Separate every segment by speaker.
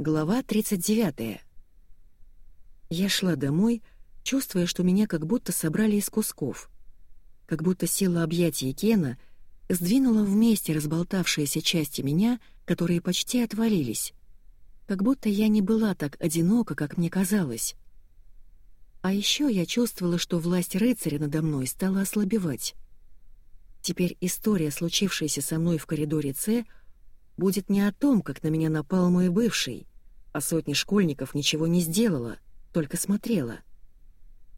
Speaker 1: Глава 39. Я шла домой, чувствуя, что меня как будто собрали из кусков. Как будто сила объятия Кена сдвинула вместе разболтавшиеся части меня, которые почти отвалились. Как будто я не была так одинока, как мне казалось. А еще я чувствовала, что власть рыцаря надо мной стала ослабевать. Теперь история, случившаяся со мной в коридоре С, будет не о том, как на меня напал мой бывший, а сотни школьников ничего не сделала, только смотрела.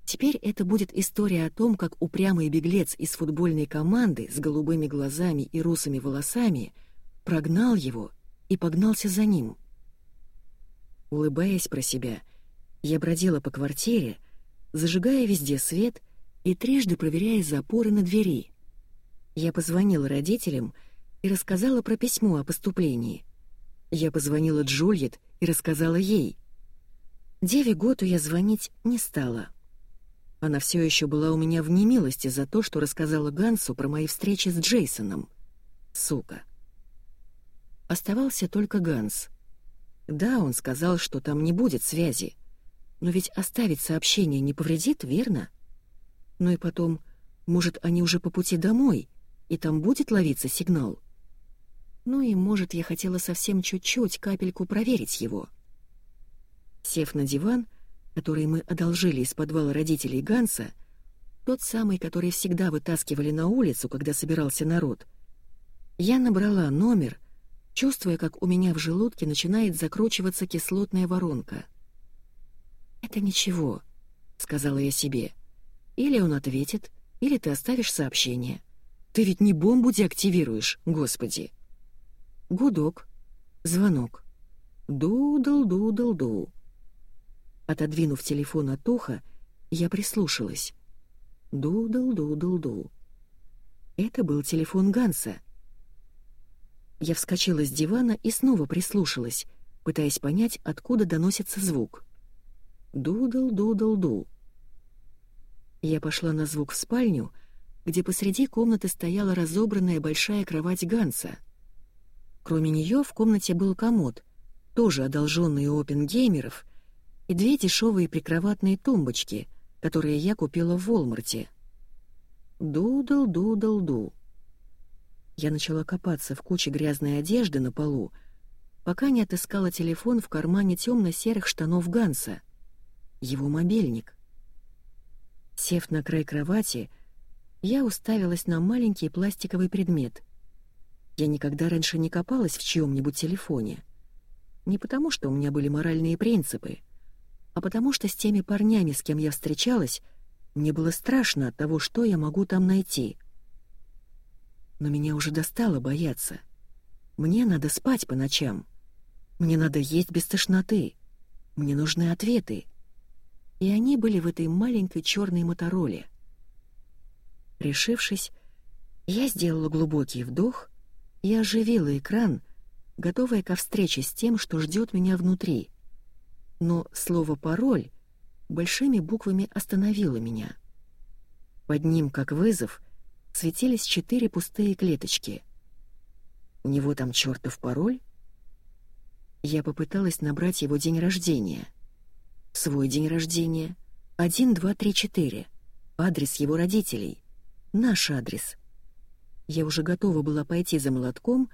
Speaker 1: Теперь это будет история о том, как упрямый беглец из футбольной команды с голубыми глазами и русыми волосами прогнал его и погнался за ним. Улыбаясь про себя, я бродила по квартире, зажигая везде свет и трижды проверяя запоры на двери. Я позвонила родителям и рассказала про письмо о поступлении. Я позвонила Джульет и рассказала ей. Деве Готу я звонить не стала. Она все еще была у меня в немилости за то, что рассказала Гансу про мои встречи с Джейсоном. Сука. Оставался только Ганс. Да, он сказал, что там не будет связи. Но ведь оставить сообщение не повредит, верно? Ну и потом, может, они уже по пути домой, и там будет ловиться сигнал? Ну и, может, я хотела совсем чуть-чуть, капельку проверить его. Сев на диван, который мы одолжили из подвала родителей Ганса, тот самый, который всегда вытаскивали на улицу, когда собирался народ, я набрала номер, чувствуя, как у меня в желудке начинает закручиваться кислотная воронка. «Это ничего», — сказала я себе. «Или он ответит, или ты оставишь сообщение. Ты ведь не бомбу деактивируешь, господи!» Гудок. Звонок. Ду-дл-ду-дл-ду. Отодвинув телефон от уха, я прислушалась. Ду-дл-ду-дл-ду. Это был телефон Ганса. Я вскочила с дивана и снова прислушалась, пытаясь понять, откуда доносится звук. Дудл-дудл-ду. Я пошла на звук в спальню, где посреди комнаты стояла разобранная большая кровать Ганса — Кроме нее в комнате был комод, тоже одолженный у опенгеймеров, и две дешевые прикроватные тумбочки, которые я купила в Волмарте. Дудл-дудл-ду. Я начала копаться в куче грязной одежды на полу, пока не отыскала телефон в кармане темно-серых штанов Ганса. Его мобильник. Сев на край кровати, я уставилась на маленький пластиковый предмет — я никогда раньше не копалась в чьем-нибудь телефоне. Не потому, что у меня были моральные принципы, а потому что с теми парнями, с кем я встречалась, мне было страшно от того, что я могу там найти. Но меня уже достало бояться. Мне надо спать по ночам. Мне надо есть без тошноты. Мне нужны ответы. И они были в этой маленькой черной мотороле. Решившись, я сделала глубокий вдох и оживила экран, готовая ко встрече с тем, что ждет меня внутри. Но слово «пароль» большими буквами остановило меня. Под ним, как вызов, светились четыре пустые клеточки. У него там чертов пароль? Я попыталась набрать его день рождения. Свой день рождения. 1, 2, 3, 4. Адрес его родителей. Наш адрес. Я уже готова была пойти за молотком,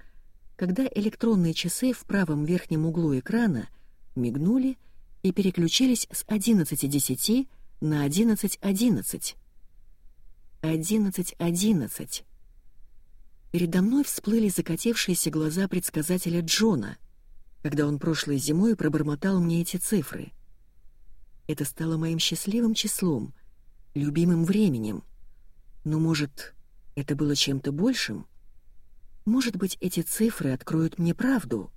Speaker 1: когда электронные часы в правом верхнем углу экрана мигнули и переключились с 11.10 на 11.11. 11.11. Передо мной всплыли закатившиеся глаза предсказателя Джона, когда он прошлой зимой пробормотал мне эти цифры. Это стало моим счастливым числом, любимым временем. Но, может, это было чем-то большим? Может быть, эти цифры откроют мне правду?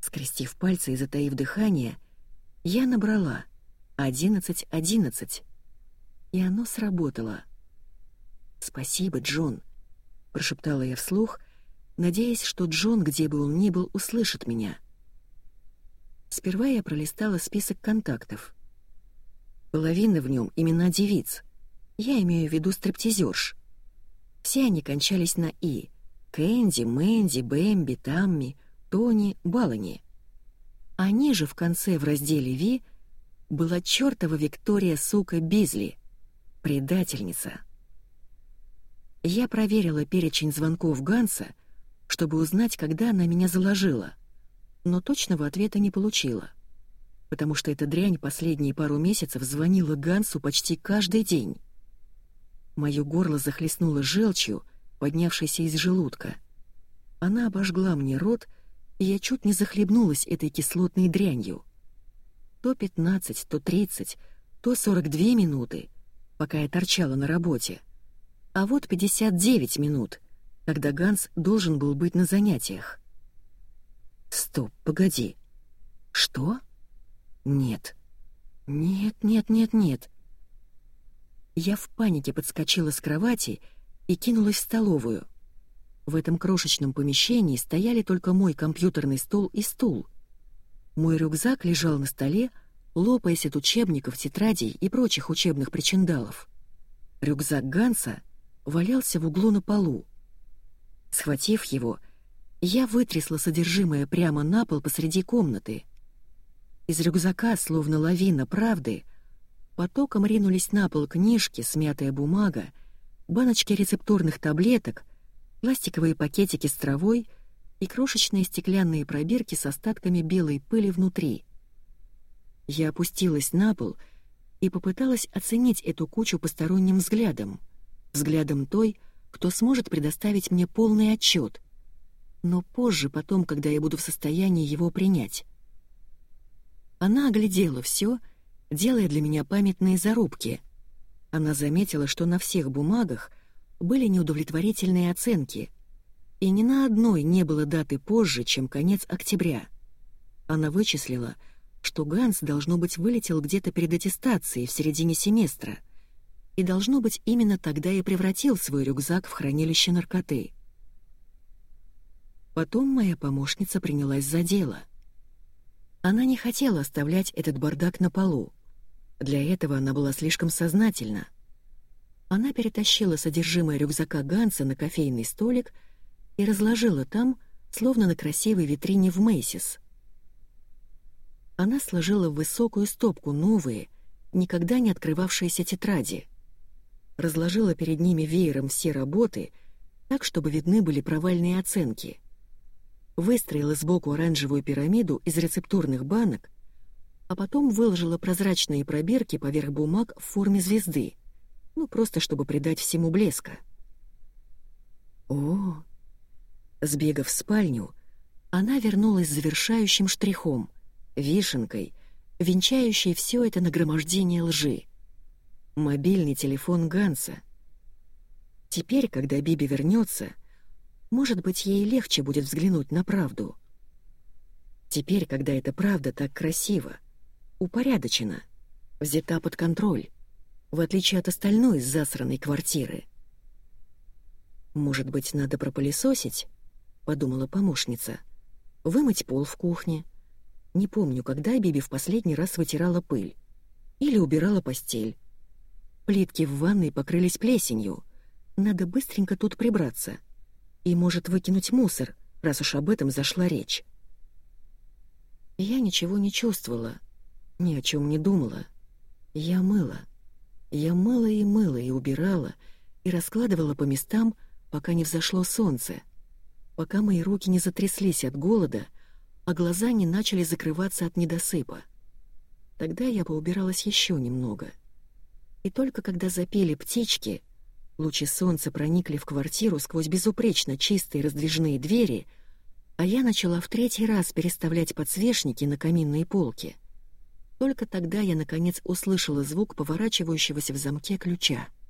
Speaker 1: Скрестив пальцы и затаив дыхание, я набрала «одиннадцать, одиннадцать», и оно сработало. «Спасибо, Джон», — прошептала я вслух, надеясь, что Джон, где бы он ни был, услышит меня. Сперва я пролистала список контактов. Половина в нем имена девиц. Я имею в виду стриптизерш. Все они кончались на «и» — Кэнди, Мэнди, Бэмби, Тамми, Тони, Балани. А ниже в конце в разделе «Ви» была чертова Виктория, сука, Бизли, предательница. Я проверила перечень звонков Ганса, чтобы узнать, когда она меня заложила, но точного ответа не получила, потому что эта дрянь последние пару месяцев звонила Гансу почти каждый день. Моё горло захлестнуло желчью, поднявшейся из желудка. Она обожгла мне рот, и я чуть не захлебнулась этой кислотной дрянью. То 15, то 30, то 42 минуты, пока я торчала на работе. А вот 59 минут, когда Ганс должен был быть на занятиях. Стоп, погоди. Что? Нет. Нет, нет, нет, нет. Я в панике подскочила с кровати и кинулась в столовую. В этом крошечном помещении стояли только мой компьютерный стол и стул. Мой рюкзак лежал на столе, лопаясь от учебников, тетрадей и прочих учебных причиндалов. Рюкзак Ганса валялся в углу на полу. Схватив его, я вытрясла содержимое прямо на пол посреди комнаты. Из рюкзака, словно лавина правды, потоком ринулись на пол книжки, смятая бумага, баночки рецептурных таблеток — пластиковые пакетики с травой и крошечные стеклянные пробирки с остатками белой пыли внутри. Я опустилась на пол и попыталась оценить эту кучу посторонним взглядом, взглядом той, кто сможет предоставить мне полный отчет, но позже, потом, когда я буду в состоянии его принять. Она оглядела все, делая для меня памятные зарубки. Она заметила, что на всех бумагах — были неудовлетворительные оценки, и ни на одной не было даты позже, чем конец октября. Она вычислила, что Ганс, должно быть, вылетел где-то перед аттестацией в середине семестра, и, должно быть, именно тогда и превратил свой рюкзак в хранилище наркоты. Потом моя помощница принялась за дело. Она не хотела оставлять этот бардак на полу. Для этого она была слишком сознательна — она перетащила содержимое рюкзака Ганса на кофейный столик и разложила там, словно на красивой витрине в Мейсис. Она сложила в высокую стопку новые, никогда не открывавшиеся тетради. Разложила перед ними веером все работы, так, чтобы видны были провальные оценки. Выстроила сбоку оранжевую пирамиду из рецептурных банок, а потом выложила прозрачные пробирки поверх бумаг в форме звезды — ну, просто чтобы придать всему блеска. О, сбегав в спальню, она вернулась с завершающим штрихом, вишенкой, венчающей все это нагромождение лжи. Мобильный телефон Ганса. Теперь, когда Биби вернется, может быть, ей легче будет взглянуть на правду. Теперь, когда эта правда так красиво, упорядочена, взята под контроль, в отличие от остальной засранной квартиры. «Может быть, надо пропылесосить?» — подумала помощница. «Вымыть пол в кухне. Не помню, когда Биби в последний раз вытирала пыль. Или убирала постель. Плитки в ванной покрылись плесенью. Надо быстренько тут прибраться. И, может, выкинуть мусор, раз уж об этом зашла речь». Я ничего не чувствовала, ни о чем не думала. Я мыла. Я мыла и мыла и убирала, и раскладывала по местам, пока не взошло солнце, пока мои руки не затряслись от голода, а глаза не начали закрываться от недосыпа. Тогда я поубиралась еще немного. И только когда запели птички, лучи солнца проникли в квартиру сквозь безупречно чистые раздвижные двери, а я начала в третий раз переставлять подсвечники на каминные полки — только тогда я, наконец, услышала звук поворачивающегося в замке ключа —